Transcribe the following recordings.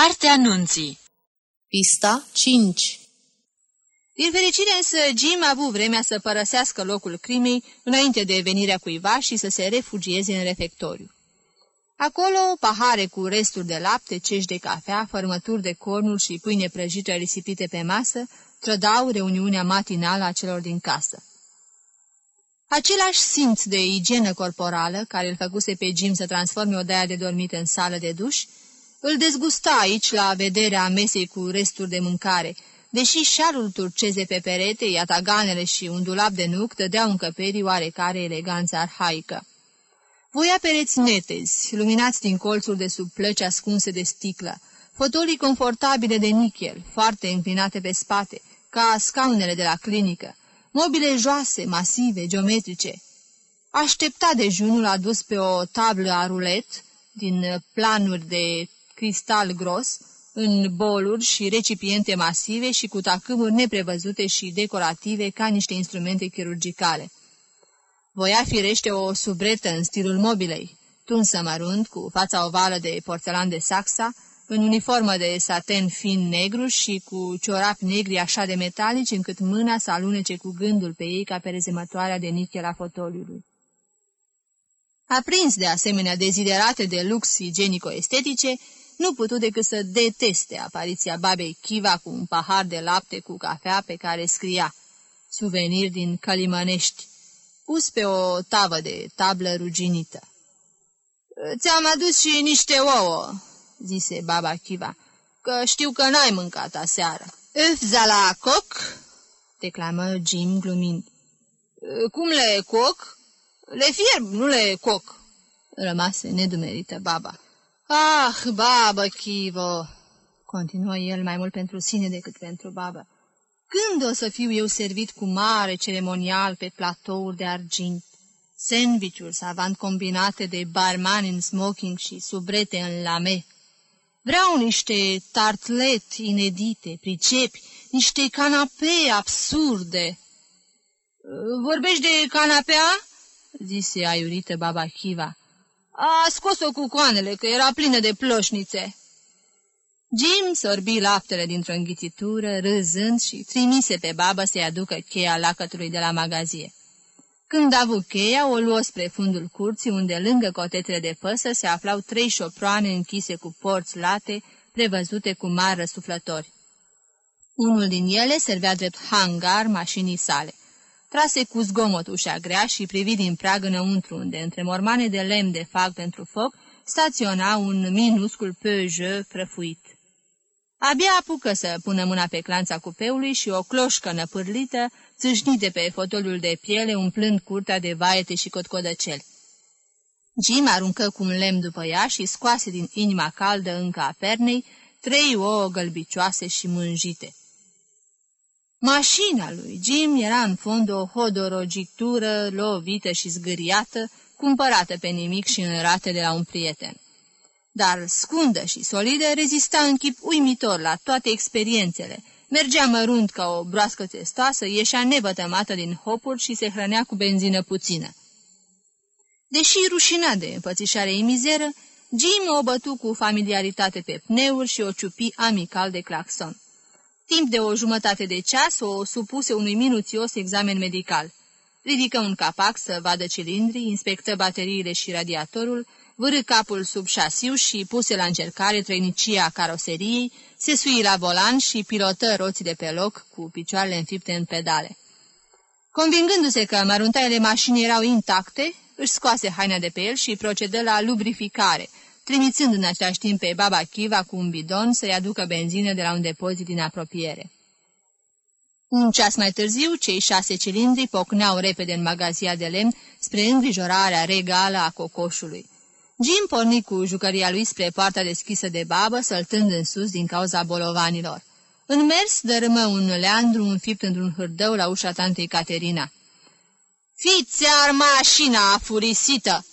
Cartea Nunții Pista 5 Din fericire însă, Jim a avut vremea să părăsească locul crimei înainte de venirea cuiva și să se refugieze în refectoriu. Acolo, pahare cu resturi de lapte, cești de cafea, fărmături de cornuri și pâine prăjită risipite pe masă, trădau reuniunea matinală a celor din casă. Același simț de igienă corporală, care îl făcuse pe Jim să transforme odaia de dormit în sală de duș, îl dezgusta aici la vederea mesei cu resturi de mâncare, deși șalul turceze pe perete, iataganele și un dulap de nuc dădeau încăperii oarecare eleganță arhaică. Voia pereți netezi, luminați din colțuri de sub plăci ascunse de sticlă, fotolii confortabile de nichel, foarte înclinate pe spate, ca scaunele de la clinică, mobile joase, masive, geometrice. Aștepta dejunul adus pe o tablă a rulet, din planuri de cristal gros, în boluri și recipiente masive și cu tacâmuri neprevăzute și decorative ca niște instrumente chirurgicale. Voia firește o subretă în stilul mobilei, tunsă mărunt, cu fața ovală de porțelan de saxa, în uniformă de saten fin negru și cu ciorapi negri așa de metalici încât mâna să alunece cu gândul pe ei ca pe rezemătoarea de nichel a fotoliului. Aprins de asemenea deziderate de lux igienico-estetice, nu putu decât să deteste apariția babei Chiva cu un pahar de lapte cu cafea pe care scria Suvenir din Călimănești, pus pe o tavă de tablă ruginită. Ți-am adus și niște ouă," zise baba Chiva, că știu că n-ai mâncat aseară." Îf, la coc?" declamă Jim glumind. Cum le coc?" Le fierb, nu le coc." Rămase nedumerită baba. Ah, babă, Chivo!" continuă el mai mult pentru sine decât pentru babă. Când o să fiu eu servit cu mare ceremonial pe platouri de argint? Sandvișuri savant combinate de barman în smoking și subrete în lame. Vreau niște tartlet inedite, pricepi, niște canapee absurde. Vorbești de canapea?" zise aiurită baba Chiva. A scos-o cu coanele, că era plină de ploșnițe." Jim sorbi laptele dintr-o înghițitură, râzând și trimise pe babă să-i aducă cheia lacătului de la magazie. Când a avut cheia, o luă spre fundul curții, unde lângă cotetele de păsă se aflau trei șoproane închise cu porți late, prevăzute cu mari răsuflători. Unul din ele servea drept hangar mașinii sale. Trase cu zgomot ușa grea și privi din prag înăuntru, unde, între mormane de lemn de fag pentru foc, staționa un minuscul Peugeot prăfuit. Abia apucă să pună mâna pe clanța cupeului și o cloșcă năpârlită țâșni de pe fotoliul de piele, umplând curtea de vaete și cotcodăceli. Jim aruncă cu un lemn după ea și scoase din inima caldă încă a pernei trei ouă gălbicioase și mânjite. Mașina lui Jim era în fond o hodorogitură lovită și zgâriată, cumpărată pe nimic și în rate de la un prieten. Dar scundă și solidă rezista în chip uimitor la toate experiențele, mergea mărunt ca o broască testoasă, ieșea nevătămată din hopuri și se hrănea cu benzină puțină. Deși rușinat de împățișare ei mizeră, Jim o bătu cu familiaritate pe pneuri și o ciupi amical de claxon. Timp de o jumătate de ceas o supuse unui minuțios examen medical. Ridică un capac să vadă cilindrii, inspectă bateriile și radiatorul, vârâ capul sub șasiu și puse la încercare trăinicia caroseriei, se sui la volan și pilotă roțile pe loc cu picioarele înfipte în pedale. Convingându-se că măruntaiele mașinii erau intacte, își scoase haina de pe el și procedă la lubrificare, trimițând în același timp pe baba Chiva cu un bidon să-i aducă benzină de la un depozit din apropiere. Un ceas mai târziu, cei șase cilindri pocneau repede în magazia de lemn spre îngrijorarea regală a cocoșului. Jim porni cu jucăria lui spre poarta deschisă de babă, săltând în sus din cauza bolovanilor. În mers dărâmă un leandru înfipt într-un hârdău la ușa tantei Caterina. Fiți ar mașina afurisită!"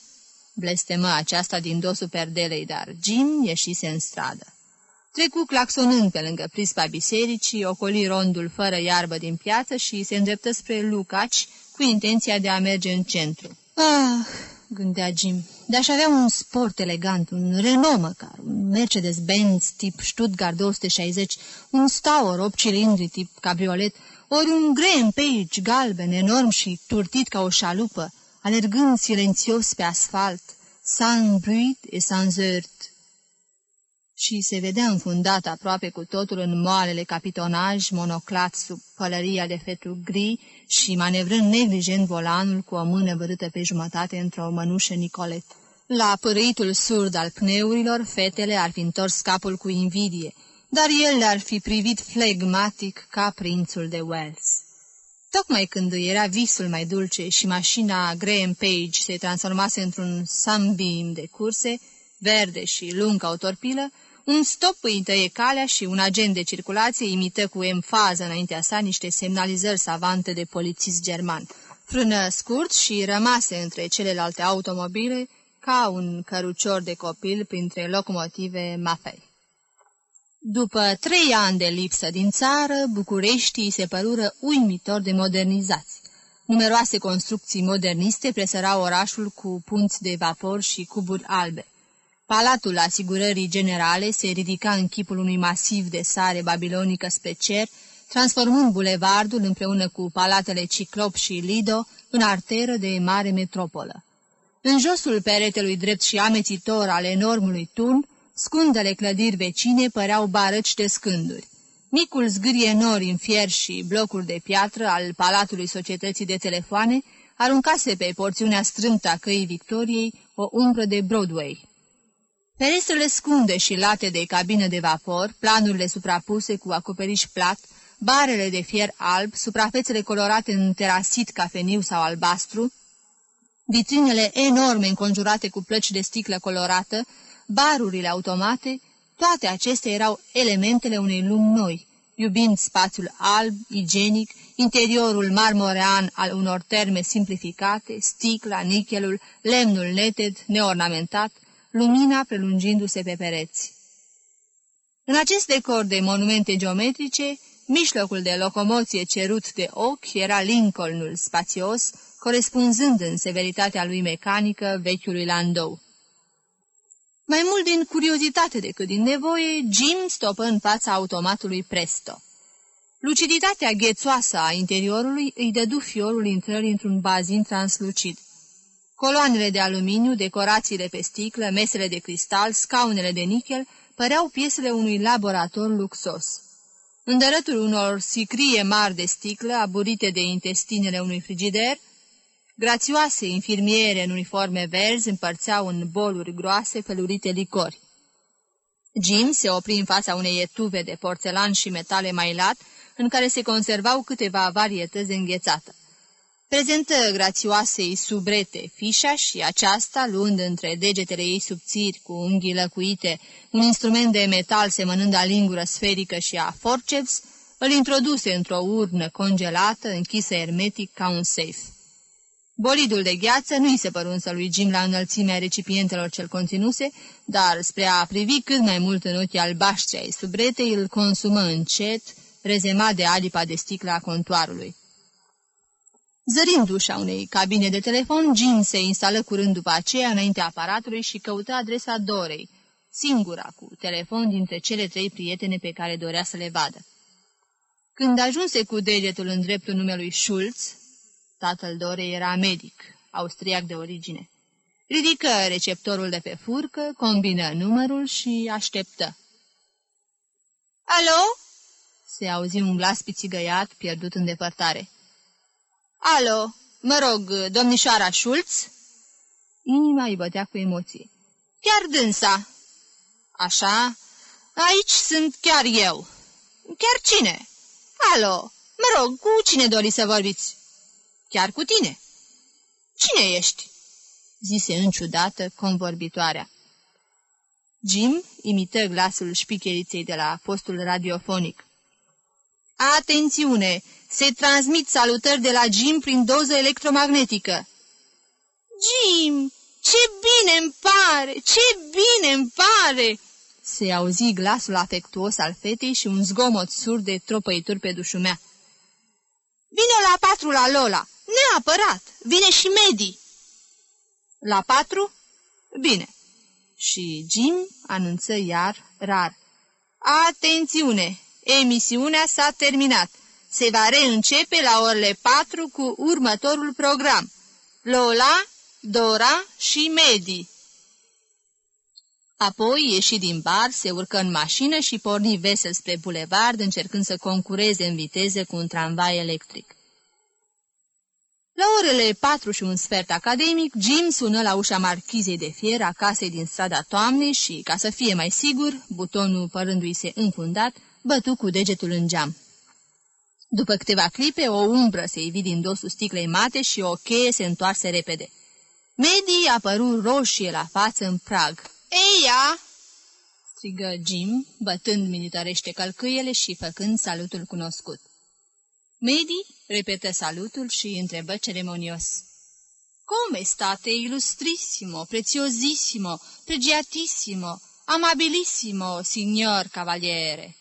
Blestemă aceasta din dosul perdelei, dar Jim ieșise în stradă. Trecu claxonând pe lângă prispa bisericii, ocoli rondul fără iarbă din piață și se îndreptă spre Lucaci cu intenția de a merge în centru. Ah, gândea Jim, de a-și avea un sport elegant, un Renault măcar, un Mercedes-Benz tip Stuttgart 260, un Stauer 8 cilindri tip cabriolet, ori un Graham Page galben, enorm și turtit ca o șalupă, alergând silențios pe asfalt, sans bruit et sans heurt. Și se vedea înfundat aproape cu totul în moalele capitonaj, monoclat sub pălăria de fetru gri și manevrând neglijent volanul cu o mână vârâtă pe jumătate într-o mănușă Nicolet. La părâitul surd al pneurilor, fetele ar fi întors capul cu invidie, dar el le-ar fi privit flegmatic ca prințul de Wells. Tocmai când era visul mai dulce și mașina Graham Page se transformase într-un Sunbeam de curse, verde și lung ca o torpilă, un stop îi tăie calea și un agent de circulație imită cu emfază înaintea sa niște semnalizări savante de polițist german. Frână scurt și rămase între celelalte automobile ca un cărucior de copil printre locomotive mapei. După trei ani de lipsă din țară, Bucureștii se părură uimitor de modernizați. Numeroase construcții moderniste presărau orașul cu punți de vapor și cuburi albe. Palatul asigurării generale se ridica în chipul unui masiv de sare babilonică spre cer, transformând bulevardul împreună cu palatele Ciclop și Lido în arteră de mare metropolă. În josul peretelui drept și amețitor al enormului tun, scundele clădiri vecine păreau barăci de scânduri. Micul zgârie nori în fier și blocuri de piatră al Palatului Societății de Telefoane aruncase pe porțiunea strâmtă a căii Victoriei o umbră de Broadway. Ferestrele scunde și late de cabină de vapor, planurile suprapuse cu acoperiș plat, barele de fier alb, suprafețele colorate în terasit cafeniu sau albastru, vitrinele enorme înconjurate cu plăci de sticlă colorată, barurile automate, toate acestea erau elementele unei lumi noi, iubind spațiul alb, igienic, interiorul marmorean al unor terme simplificate, sticla, nichelul, lemnul neted, neornamentat, lumina prelungindu-se pe pereți. În acest decor de monumente geometrice, mijlocul de locomoție cerut de ochi era Lincolnul spațios, corespunzând în severitatea lui mecanică vechiului Landau. Mai mult din curiozitate decât din nevoie, Jim stopă în fața automatului Presto. Luciditatea ghețoasă a interiorului îi dădu fiorul intrării într-un bazin translucid. Coloanele de aluminiu, decorațiile pe sticlă, mesele de cristal, scaunele de nichel păreau piesele unui laborator luxos. În dărătul unor sicrie mari de sticlă, aburite de intestinele unui frigider, grațioase infirmiere în uniforme verzi împărțeau în boluri groase felurite licori. Jim se opri în fața unei etuve de porțelan și metale mailat, în care se conservau câteva varietăți de înghețată. Prezentă grațioasei subrete fișa și aceasta, luând între degetele ei subțiri cu unghii lăcuite un instrument de metal semănând a lingură sferică și a forceps, îl introduse într-o urnă congelată, închisă hermetic ca un safe. Bolidul de gheață nu-i se păru însă lui Jim la înălțimea recipientelor cel conținuse, dar spre a privi cât mai mult în ochii albaștri ai subretei, îl consumă încet, rezemat de alipa de sticlă a contoarului. Zărind ușa unei cabine de telefon, Jim se instală curând după aceea înaintea aparatului și căută adresa Dorei, singura cu telefon dintre cele trei prietene pe care dorea să le vadă. Când ajunse cu degetul în dreptul numelui Schulz, tatăl Dorei era medic, austriac de origine. Ridică receptorul de pe furcă, combină numărul și așteptă. Alo?" se auzi un glas pițigăiat, pierdut în depărtare. Alo, mă rog, domnișoara Schulz?" Inima îi bătea cu emoție. Chiar dânsa." Așa? Aici sunt chiar eu." Chiar cine?" Alo, mă rog, cu cine doriți să vorbiți?" Chiar cu tine." Cine ești?" zise înciudată convorbitoarea. Jim imită glasul șpicheriței de la postul radiofonic. Atențiune! Se transmit salutări de la Jim prin doză electromagnetică. Jim, ce bine îmi pare, ce bine îmi pare! Se auzi glasul afectuos al fetei și un zgomot surd de tropăituri pe dușumea. Vine la patru la Lola, neapărat, vine și Medi. La patru? Bine. Și Jim anunță iar rar. Atențiune! Emisiunea s-a terminat. Se va reîncepe la orele 4 cu următorul program. Lola, Dora și Medi. Apoi ieși din bar, se urcă în mașină și porni vesel spre bulevard, încercând să concureze în viteză cu un tramvai electric. La orele patru și un sfert academic, Jim sună la ușa marchizei de fier a casei din strada Toamnei și, ca să fie mai sigur, butonul părându-i se înfundat, bătu cu degetul în geam. După câteva clipe, o umbră se ivi din dosul sticlei mate și o cheie se întoarse repede. Medi apăru roșie la față în prag. Eia!" strigă Jim, bătând militarește călcâiele și făcând salutul cunoscut. Medi repetă salutul și întrebă ceremonios. Come state, illustrissimo, preziosissimo, pregiatissimo, amabilissimo, signor cavaliere?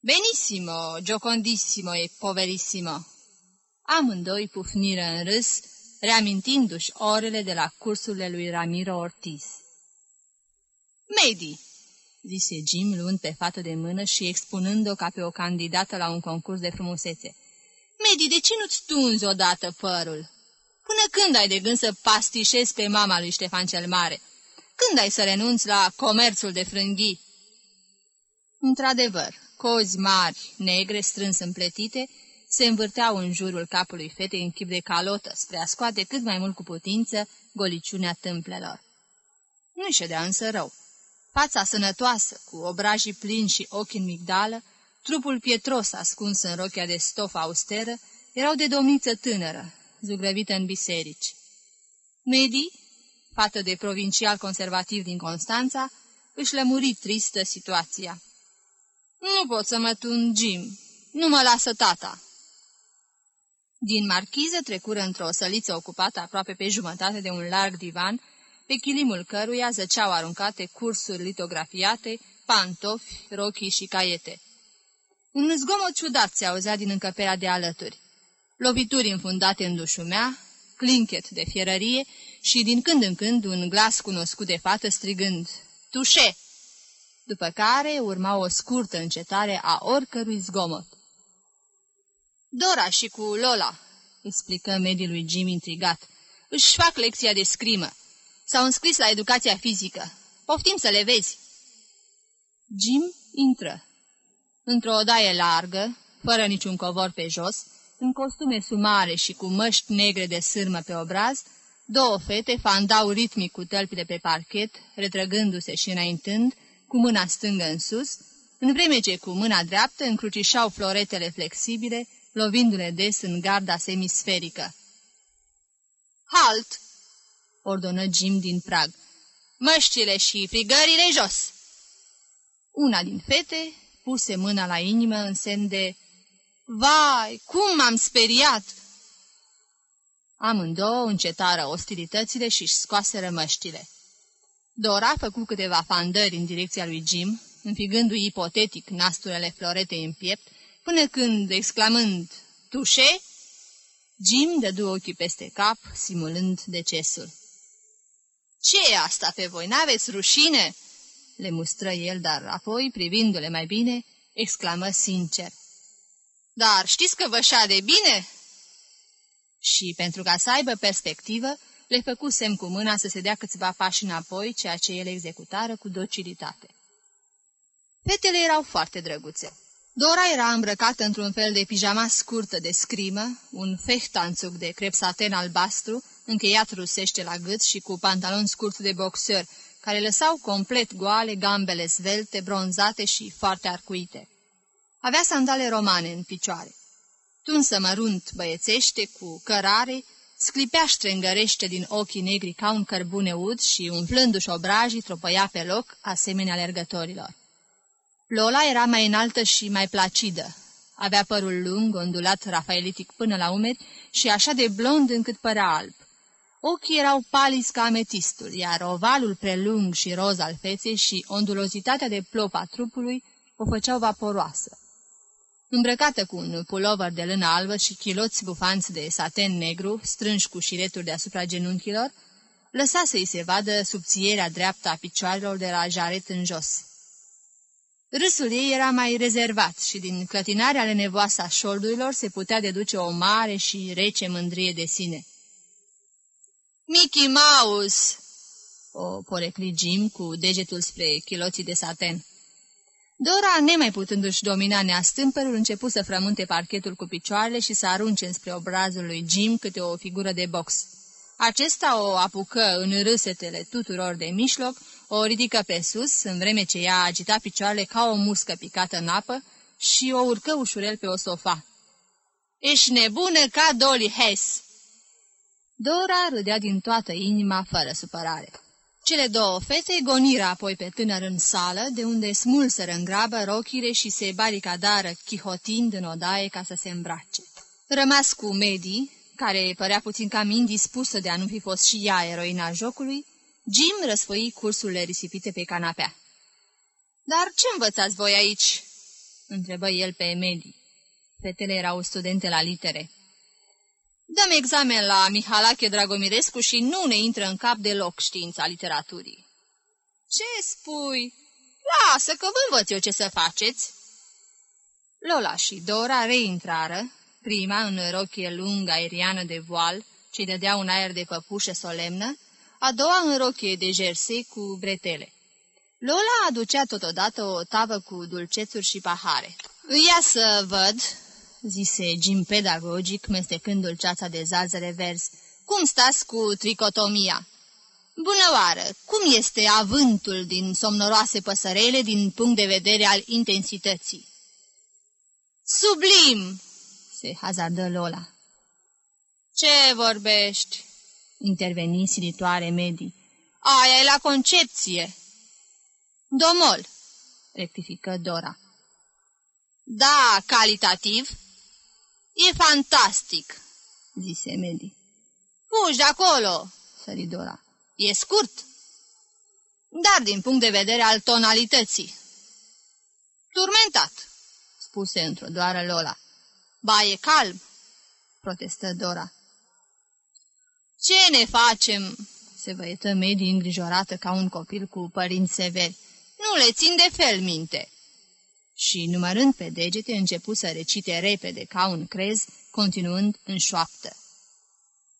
Benissimo, giocondissimo e poverissimo. Amândoi pufniră în râs, reamintindu-și orele de la cursurile lui Ramiro Ortiz. Medi, zise Jim luând pe fată de mână și expunând-o ca pe o candidată la un concurs de frumusețe. Medi, de ce nu-ți tunzi odată părul? Până când ai de gând să pastișezi pe mama lui Ștefan cel Mare? Când ai să renunți la comerțul de frânghii? Într-adevăr, cozi mari, negre, strâns împletite, se învârteau în jurul capului fetei în chip de calotă, spre a scoate cât mai mult cu putință goliciunea tâmplelor. Nu-i ședea însă rău. Fața sănătoasă, cu obrajii plini și ochii în migdală, trupul pietros ascuns în rochia de stofă austeră, erau de domniță tânără, zugrăvită în biserici. Medi, fată de provincial conservativ din Constanța, își lămuri tristă situația. Nu pot să mă tun, Jim. Nu mă lasă tata." Din marchiză trecură într-o săliță ocupată aproape pe jumătate de un larg divan, pe chilimul căruia zăceau aruncate cursuri litografiate, pantofi, rochii și caiete. Un zgomot ciudat se auzea din încăperea de alături. Lovituri înfundate în dușumea, clinchet de fierărie și din când în când un glas cunoscut de fată strigând, Tușe! După care urma o scurtă încetare a oricărui zgomot. Dora și cu Lola, explică mediului Jim intrigat, își fac lecția de scrimă. S-au înscris la educația fizică. Poftim să le vezi. Jim intră. Într-o odaie largă, fără niciun covor pe jos, în costume sumare și cu măști negre de sârmă pe obraz, două fete fandau ritmic cu tălpile pe parchet, retrăgându-se și înaintând, cu mâna stângă în sus, în vreme ce cu mâna dreaptă încrucișau floretele flexibile, lovindu-le des în garda semisferică. Halt! Ordonă Jim din prag. Măștile și frigările jos! Una din fete puse mâna la inimă în semn de Vai, cum m-am speriat!" Amândouă încetară ostilitățile și-și scoaseră măștile. Dora făcu câteva fandări în direcția lui Jim, înfigându-i ipotetic nasturele floretei în piept, până când, exclamând, Tușe, Jim dădu ochii peste cap, simulând decesul. Ce e asta pe voi? N-aveți rușine?" le mustră el, dar apoi, privindu-le mai bine, exclamă sincer. Dar știți că vă de bine?" Și, pentru ca să aibă perspectivă, le făcu semn cu mâna să se dea câțiva pași înapoi, ceea ce ele executară cu docilitate. Fetele erau foarte drăguțe. Dora era îmbrăcată într-un fel de pijama scurtă de scrimă, un fehtanțuc de crep saten albastru, încheiat rusește la gât și cu pantaloni scurți de boxer, care lăsau complet goale gambele svelte, bronzate și foarte arcuite. Avea sandale romane în picioare. Tunsă mărunt băiețește, cu cărare, sclipea ștrengărește din ochii negri ca un cărbune ud și, umflându-și obrajii, tropăia pe loc, asemenea alergătorilor. Lola era mai înaltă și mai placidă. Avea părul lung, ondulat rafaelitic până la umeri și așa de blond încât părea alb. Ochii erau palis ca ametistul, iar ovalul prelung și roz al feței și ondulozitatea de plop a trupului o făceau vaporoasă. Îmbrăcată cu un pulover de lână albă și chiloți bufanți de saten negru, strânși cu șireturi deasupra genunchilor, lăsa să-i se vadă subțierea dreaptă a picioarelor de la jaret în jos. Râsul ei era mai rezervat și din clătinarea ale nevoasă a șoldurilor se putea deduce o mare și rece mândrie de sine. Mickey Mouse!" o porecli Jim cu degetul spre chiloții de saten. Dora, nemai putându-și domina neastâmpărul, început să frământe parchetul cu picioarele și să arunce spre obrazul lui Jim câte o figură de box. Acesta o apucă în râsetele tuturor de mișloc, o ridică pe sus, în vreme ce ea agita picioarele ca o muscă picată în apă, și o urcă ușurel pe o sofa. Ești nebună ca Dolly Hess!" Dora râdea din toată inima, fără supărare. Cele două fete goniră apoi pe tânăr în sală, de unde smulseră în grabă rochire și se baricadară chihotind în odaie ca să se îmbrace. Rămas cu Medi, care părea puțin cam indispusă de a nu fi fost și ea eroina jocului, Jim răsfăi cursurile risipite pe canapea. Dar ce învățați voi aici?" întrebă el pe Medi. Fetele erau studente la litere. Dăm examen la Mihalache Dragomirescu și nu ne intră în cap deloc știința literaturii. Ce spui? Lasă că vă învăț eu ce să faceți. Lola și Dora reintrară, prima în rochie lungă aeriană de voal, ce dădea un aer de păpușă solemnă, a doua în rochie de jersey cu bretele. Lola aducea totodată o tavă cu dulcețuri și pahare. Ia să văd, zise Jim pedagogic, mestecând dulceața de zazăre verzi. Cum stați cu tricotomia?" Bună oară! Cum este avântul din somnoroase păsărele din punct de vedere al intensității?" Sublim!" se hazardă Lola. Ce vorbești?" interveni silitoare medii. Aia e la concepție." Domol!" rectifică Dora. Da, calitativ." E fantastic!" zise Medi. Fugi de acolo!" sări Dora. E scurt, dar din punct de vedere al tonalității. Turmentat, spuse într-o doară Lola. Ba, e calm, protestă Dora. Ce ne facem? se văietă Medi îngrijorată ca un copil cu părinți severi. Nu le țin de fel minte și, numărând pe degete, începu să recite repede ca un crez, continuând în șoaptă.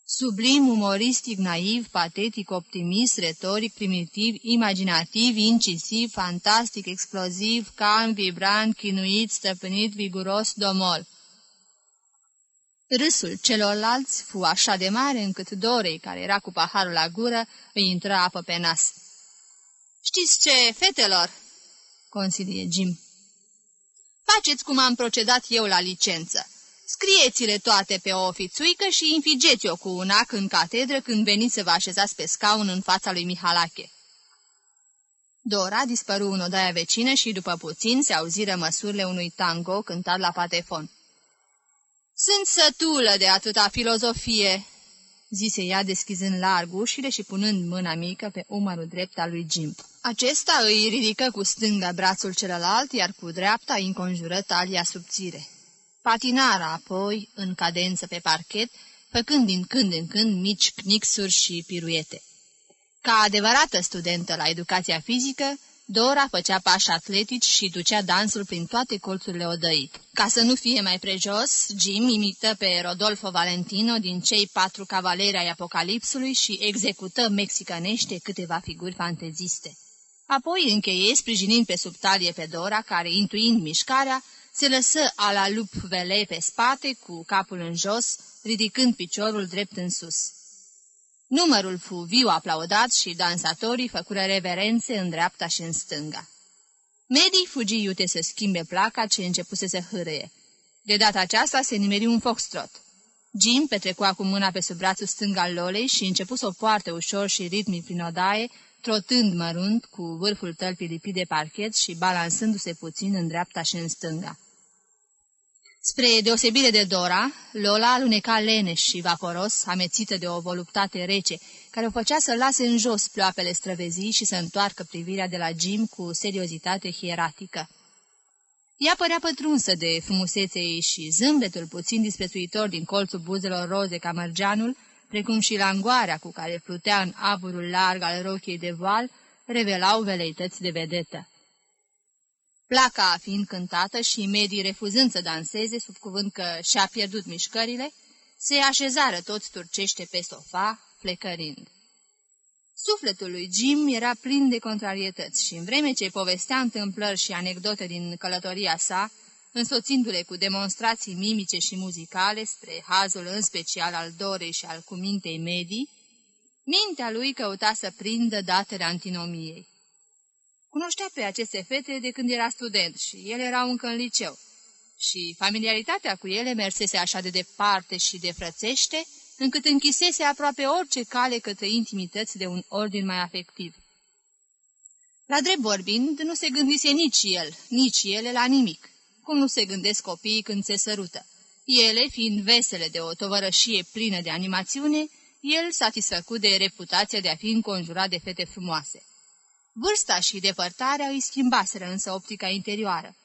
Sublim, umoristic, naiv, patetic, optimist, retoric, primitiv, imaginativ, incisiv, fantastic, exploziv, calm, vibrant, chinuit, stăpânit, viguros, domol. Râsul celorlalți fu așa de mare încât Dorei, care era cu paharul la gură, îi intră apă pe nas. Știți ce, fetelor?" consilie Jim. Faceți cum am procedat eu la licență. Scrieți-le toate pe o ofițuică și infigeți-o cu un ac în catedră când veniți să vă așezați pe scaun în fața lui Mihalache. Dora dispăru în odaia vecină și după puțin se auziră măsurile unui tango cântat la patefon. Sunt sătulă de atâta filozofie," zise ea deschizând larg ușile și punând mâna mică pe umărul drept al lui Jim. Acesta îi ridică cu stânga brațul celălalt, iar cu dreapta îi înconjură talia subțire. Patinara apoi, în cadență pe parchet, făcând din când în când mici knixuri și piruete. Ca adevărată studentă la educația fizică, Dora făcea pași atletici și ducea dansul prin toate colțurile odăii. Ca să nu fie mai prejos, Jim imită pe Rodolfo Valentino din cei patru cavaleri ai Apocalipsului și execută mexicănește câteva figuri fanteziste. Apoi încheie sprijinind pe subtalie pe Dora, care, intuind mișcarea, se lăsă a la lup vele pe spate, cu capul în jos, ridicând piciorul drept în sus. Numărul fu viu aplaudat și dansatorii făcură reverențe în dreapta și în stânga. Medii fugi iute să schimbe placa ce începuse să hârâie. De data aceasta se nimeri un foxtrot. Jim petrecu acum mâna pe sub brațul stâng al Lolei și începu să o poarte ușor și ritmic prin odaie, trotând mărunt cu vârful tălpii lipit de parchet și balansându-se puțin în dreapta și în stânga. Spre deosebire de Dora, Lola aluneca leneș și vaporos, amețită de o voluptate rece, care o făcea să lase în jos ploapele străvezii și să întoarcă privirea de la Jim cu seriozitate hieratică. Ea părea pătrunsă de frumusețea ei și zâmbetul puțin disprețuitor din colțul buzelor roze ca mărgeanul precum și langoarea cu care plutea în aburul larg al rochiei de voal, revelau veleități de vedetă. Placa fiind cântată și medii refuzând să danseze sub cuvânt că și-a pierdut mișcările, se așezară toți turcește pe sofa, plecărind. Sufletul lui Jim era plin de contrarietăți și în vreme ce povestea întâmplări și anecdote din călătoria sa, însoțindu-le cu demonstrații mimice și muzicale spre hazul în special al dorei și al cumintei medii, mintea lui căuta să prindă datele antinomiei. Cunoștea pe aceste fete de când era student și ele erau încă în liceu, și familiaritatea cu ele mersese așa de departe și de frățește, încât închisese aproape orice cale către intimități de un ordin mai afectiv. La drept vorbind, nu se gândise nici el, nici ele la nimic, cum nu se gândesc copiii când se sărută. Ele, fiind vesele de o tovărășie plină de animațiune, el satisfăcut de reputația de a fi înconjurat de fete frumoase. Vârsta și depărtarea îi schimbaseră însă optica interioară.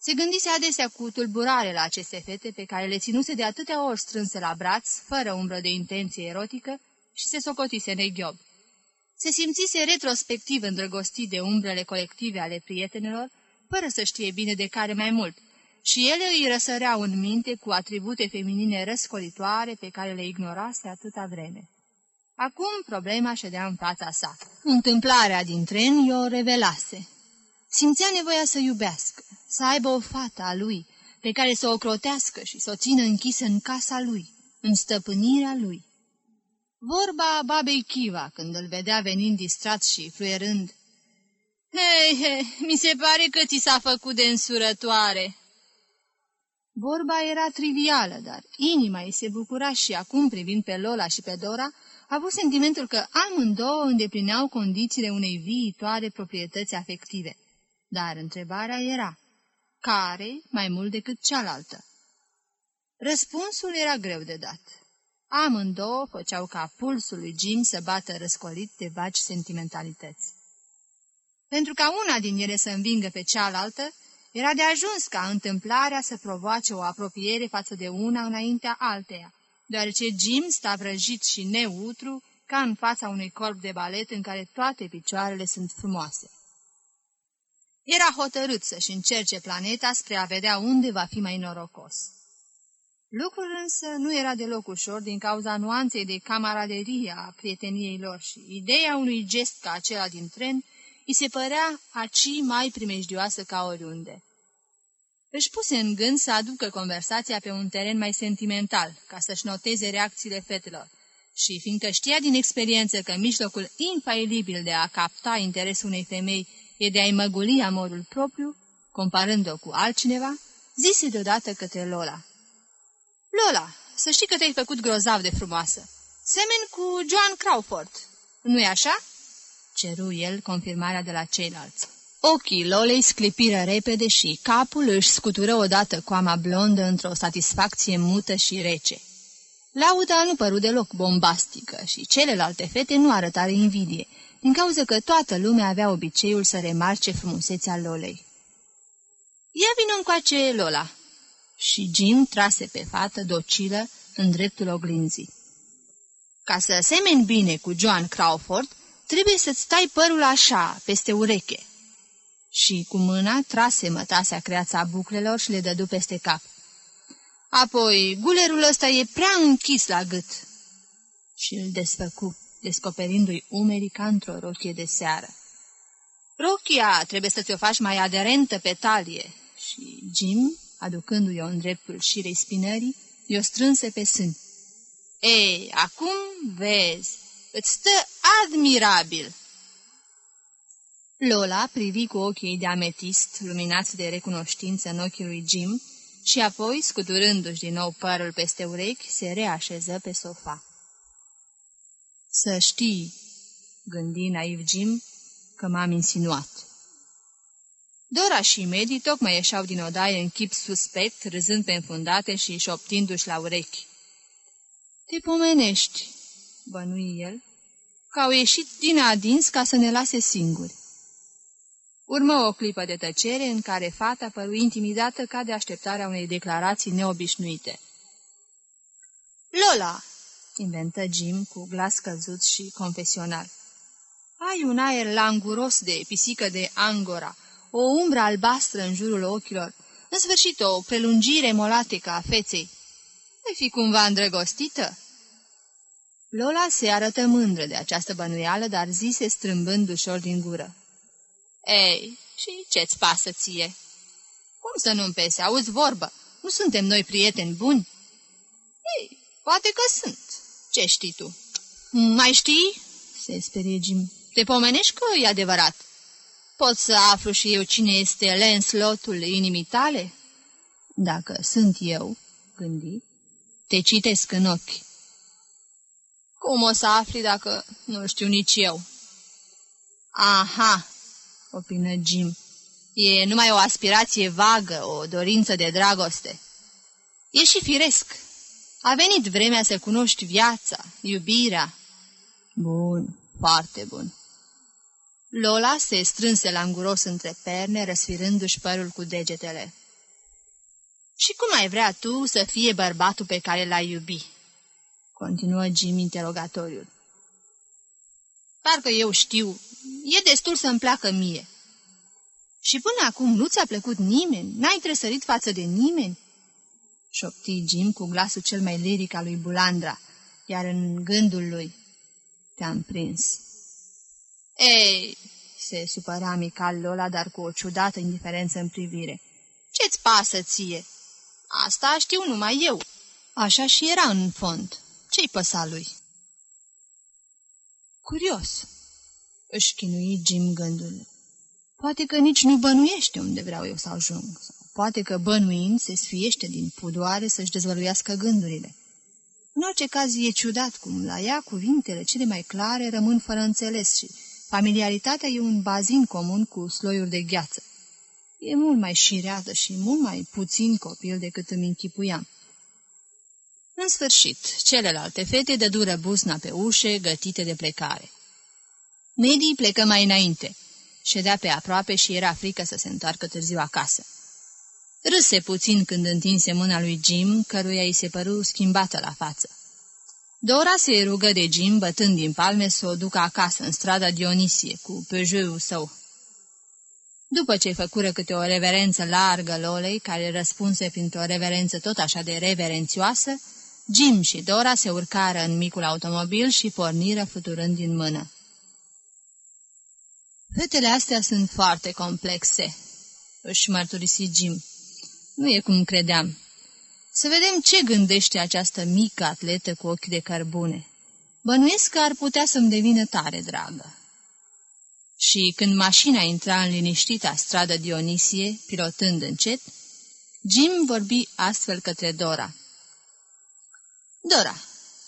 Se gândise adesea cu tulburare la aceste fete pe care le ținuse de atâtea ori strânse la braț, fără umbră de intenție erotică, și se socotise neghiob. Se simțise retrospectiv îndrăgostit de umbrele colective ale prietenelor, fără să știe bine de care mai mult, și ele îi răsăreau în minte cu atribute feminine răscolitoare pe care le ignorase atâta vreme. Acum problema ședea în fața sa. Întâmplarea din tren i-o revelase. Simțea nevoia să iubească, să aibă o fată a lui, pe care să o crotească și să o țină închisă în casa lui, în stăpânirea lui. Vorba babei Chiva, când îl vedea venind distrat și fluierând. Hei, hei, mi se pare că ți s-a făcut de însurătoare." Vorba era trivială, dar inima ei se bucura și acum, privind pe Lola și pe Dora, a avut sentimentul că amândouă îndeplineau condițiile unei viitoare proprietăți afective. Dar întrebarea era, care mai mult decât cealaltă? Răspunsul era greu de dat. Amândouă făceau ca pulsul lui Jim să bată răscolit de vagi sentimentalități. Pentru ca una din ele să învingă pe cealaltă, era de ajuns ca întâmplarea să provoace o apropiere față de una înaintea alteia, deoarece Jim sta vrăjit și neutru ca în fața unui corp de balet în care toate picioarele sunt frumoase. Era hotărât să-și încerce planeta spre a vedea unde va fi mai norocos. Lucrul însă nu era deloc ușor din cauza nuanței de camaraderie a prieteniei lor și ideea unui gest ca acela din tren îi se părea aci mai primejdioasă ca oriunde. Își puse în gând să aducă conversația pe un teren mai sentimental, ca să-și noteze reacțiile fetelor, și fiindcă știa din experiență că mijlocul infailibil de a capta interesul unei femei e de a-i măguli amorul propriu, comparând-o cu altcineva, zise deodată către Lola. Lola, să știi că te-ai făcut grozav de frumoasă. Semen cu Joan Crawford, nu-i așa?" ceru el confirmarea de la ceilalți. Ochii Lolei sclipiră repede și capul își scutură odată coama blondă într-o satisfacție mută și rece. Lauda nu păru deloc bombastică și celelalte fete nu arătare invidie, din cauza că toată lumea avea obiceiul să remarce frumusețea Lolei. Ia vină încoace, Lola!" Și Jim trase pe fată docilă în dreptul oglinzii. Ca să semeni bine cu Joan Crawford, trebuie să-ți stai părul așa, peste ureche." Și cu mâna trase mătasea creața buclelor și le dădu peste cap. Apoi, gulerul ăsta e prea închis la gât." Și îl desfăcu, descoperindu-i umerii ca într-o rochie de seară. Rochia trebuie să ți-o faci mai aderentă pe talie." Și Jim, aducându-i-o în dreptul șirei spinării, i-o strânse pe sân. Ei, acum vezi, îți stă admirabil!" Lola privi cu ochii de ametist, luminați de recunoștință în ochii lui Jim, și apoi, scuturându-și din nou părul peste urechi, se reașeză pe sofa. Să știi, gândi naiv Jim, că m-am insinuat. Dora și Medi tocmai ieșeau din odaie în chip suspect, râzând pe înfundate și șoptindu-și la urechi. Te pomenești, bănui el, că au ieșit din adins ca să ne lase singuri. Urmă o clipă de tăcere în care fata păru intimidată ca de așteptarea unei declarații neobișnuite. Lola, inventă Jim cu glas căzut și confesional. Ai un aer languros de pisică de angora, o umbră albastră în jurul ochilor, în sfârșit o prelungire molatică a feței. Ai fi cumva îndrăgostită?" Lola se arătă mândră de această bănuială, dar zise strâmbând ușor din gură. Ei, și ce-ți pasă ție?" Cum să nu-mi pese? Auzi vorbă. Nu suntem noi prieteni buni?" Ei, poate că sunt. Ce știi tu?" Mai știi?" se sperie Jim. Te pomenești că e adevărat. Pot să aflu și eu cine este Lancelotul inimii tale?" Dacă sunt eu," gândi, te citesc în ochi." Cum o să afli dacă nu știu nici eu?" Aha," opină Jim. E numai o aspirație vagă, o dorință de dragoste. E și firesc. A venit vremea să cunoști viața, iubirea. Bun, foarte bun. Lola se strânse la înguros între perne, răsfirându-și părul cu degetele. Și cum ai vrea tu să fie bărbatul pe care l-ai iubi?" continuă Jim interogatoriul. Parcă eu știu, e destul să-mi placă mie." Și până acum nu ți-a plăcut nimeni? N-ai tresărit față de nimeni?" șopti Jim cu glasul cel mai liric al lui Bulandra, iar în gândul lui, te-am prins. Ei, se supăra amical Lola, dar cu o ciudată indiferență în privire. Ce-ți pasă ție? Asta știu numai eu. Așa și era în fond. Ce-i păsa lui? Curios, își chinui Jim gândul. Poate că nici nu bănuiește unde vreau eu să ajung. Sau poate că bănuind se sfiește din pudoare să-și dezvăluiască gândurile. În orice caz e ciudat cum la ea cuvintele cele mai clare rămân fără înțeles și familiaritatea e un bazin comun cu sloiuri de gheață. E mult mai șireată și mult mai puțin copil decât îmi închipuiam. În sfârșit, celelalte fete de dură buzna pe ușe, gătite de plecare. Medii plecă mai înainte – ședea pe aproape și era frică să se întoarcă târziu acasă. Râse puțin când întinse mâna lui Jim, căruia îi se păru schimbată la față. Dora se rugă de Jim, bătând din palme, să o ducă acasă, în strada Dionisie, cu peugeot său. După ce făcură câte o reverență largă Lolei, care răspunse printr-o reverență tot așa de reverențioasă, Jim și Dora se urcară în micul automobil și porniră fluturând din mână. Fetele astea sunt foarte complexe, își mărturisi Jim. Nu e cum credeam. Să vedem ce gândește această mică atletă cu ochi de cărbune. Bănuiesc că ar putea să-mi devină tare dragă. Și când mașina intra în liniștita stradă Dionisie, pilotând încet, Jim vorbi astfel către Dora. Dora,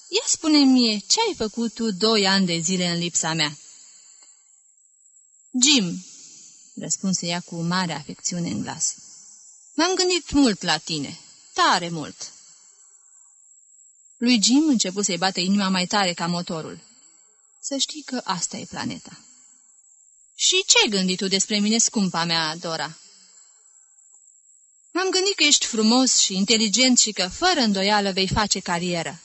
ia spune-mi ce ai făcut tu doi ani de zile în lipsa mea?" Jim, răspunse ea cu mare afecțiune în glas. M-am gândit mult la tine, tare mult. Lui Jim început să-i bată inima mai tare ca motorul. Să știi că asta e planeta. Și ce ai gândit tu despre mine, scumpa mea, Dora? M-am gândit că ești frumos și inteligent și că, fără îndoială, vei face carieră.